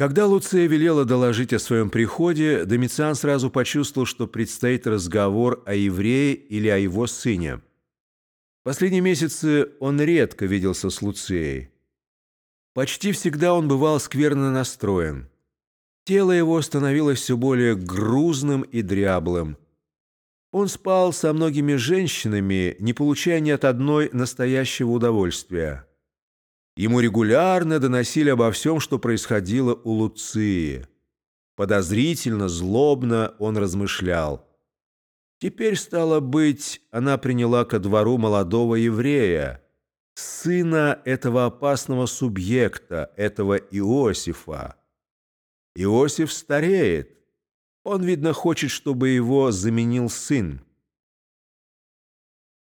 Когда Луция велела доложить о своем приходе, Домициан сразу почувствовал, что предстоит разговор о еврее или о его сыне. Последние месяцы он редко виделся с Луцией. Почти всегда он бывал скверно настроен. Тело его становилось все более грузным и дряблым. Он спал со многими женщинами, не получая ни от одной настоящего удовольствия. Ему регулярно доносили обо всем, что происходило у Луции. Подозрительно, злобно он размышлял. Теперь, стало быть, она приняла ко двору молодого еврея, сына этого опасного субъекта, этого Иосифа. Иосиф стареет. Он, видно, хочет, чтобы его заменил сын.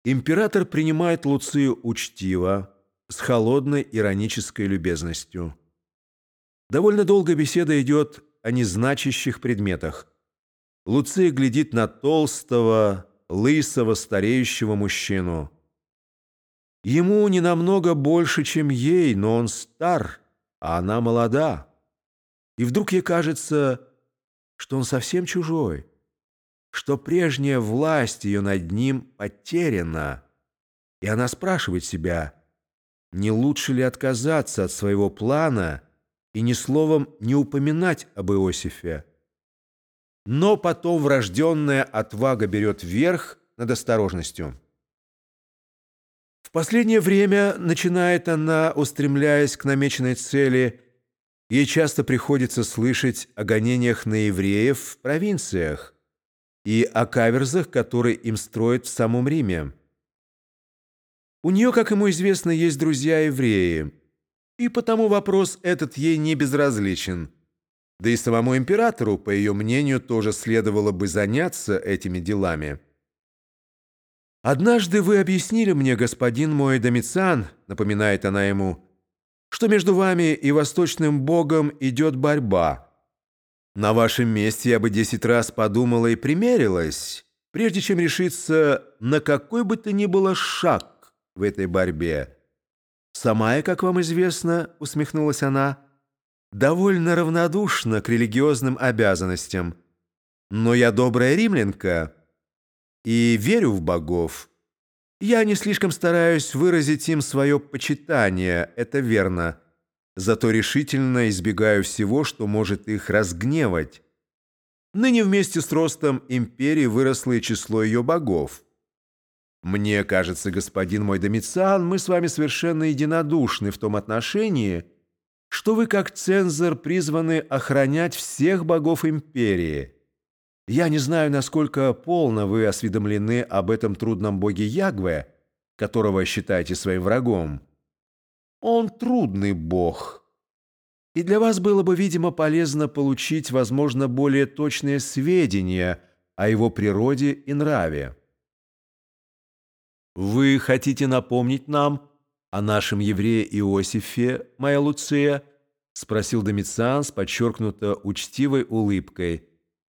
Император принимает Луцию учтиво, с холодной иронической любезностью. Довольно долго беседа идет о незначащих предметах. Луция глядит на толстого, лысого, стареющего мужчину. Ему не намного больше, чем ей, но он стар, а она молода. И вдруг ей кажется, что он совсем чужой, что прежняя власть ее над ним потеряна. И она спрашивает себя – не лучше ли отказаться от своего плана и ни словом не упоминать об Иосифе? Но потом врожденная отвага берет верх над осторожностью. В последнее время, начинает она, устремляясь к намеченной цели, ей часто приходится слышать о гонениях на евреев в провинциях и о каверзах, которые им строят в самом Риме. У нее, как ему известно, есть друзья-евреи, и потому вопрос этот ей не безразличен. Да и самому императору, по ее мнению, тоже следовало бы заняться этими делами. «Однажды вы объяснили мне, господин мой Домициан, — напоминает она ему, — что между вами и восточным богом идет борьба. На вашем месте я бы десять раз подумала и примерилась, прежде чем решиться на какой бы то ни было шаг, в этой борьбе. Сама я, как вам известно, усмехнулась она, довольно равнодушна к религиозным обязанностям. Но я добрая римлянка и верю в богов. Я не слишком стараюсь выразить им свое почитание, это верно. Зато решительно избегаю всего, что может их разгневать. Ныне вместе с ростом империи выросло и число ее богов. Мне кажется, господин мой Домициан, мы с вами совершенно единодушны в том отношении, что вы, как цензор, призваны охранять всех богов империи. Я не знаю, насколько полно вы осведомлены об этом трудном боге Ягве, которого считаете своим врагом. Он трудный бог. И для вас было бы, видимо, полезно получить, возможно, более точные сведения о его природе и нраве. «Вы хотите напомнить нам о нашем еврее Иосифе, моя Луция?» — спросил Домициан с подчеркнуто учтивой улыбкой,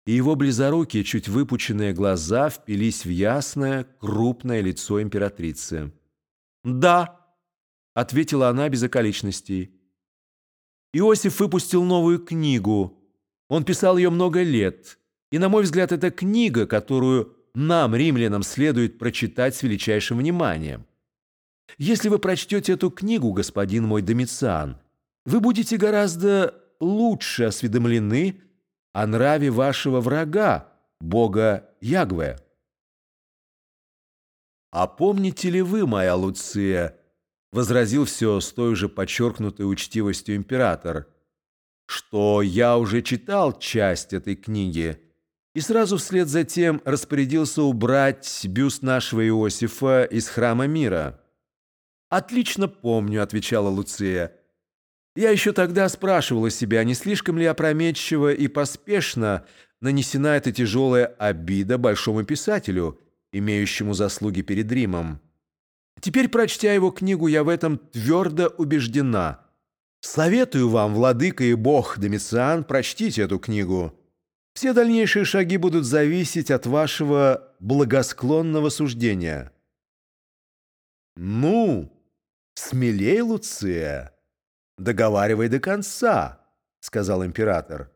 и его близорукие, чуть выпученные глаза впились в ясное, крупное лицо императрицы. «Да», — ответила она без околичностей. Иосиф выпустил новую книгу. Он писал ее много лет, и, на мой взгляд, это книга, которую нам, римлянам, следует прочитать с величайшим вниманием. Если вы прочтете эту книгу, господин мой Домициан, вы будете гораздо лучше осведомлены о нраве вашего врага, бога Ягве. «А помните ли вы, моя Луция, — возразил все с той же подчеркнутой учтивостью император, — что я уже читал часть этой книги, — и сразу вслед за тем распорядился убрать бюст нашего Иосифа из храма мира. «Отлично помню», — отвечала Луция. «Я еще тогда спрашивала себя, не слишком ли опрометчиво и поспешно нанесена эта тяжелая обида большому писателю, имеющему заслуги перед Римом. Теперь, прочтя его книгу, я в этом твердо убеждена. Советую вам, владыка и бог Домициан, прочтите эту книгу». Все дальнейшие шаги будут зависеть от вашего благосклонного суждения. Ну, смелей, Луция, договаривай до конца, сказал император.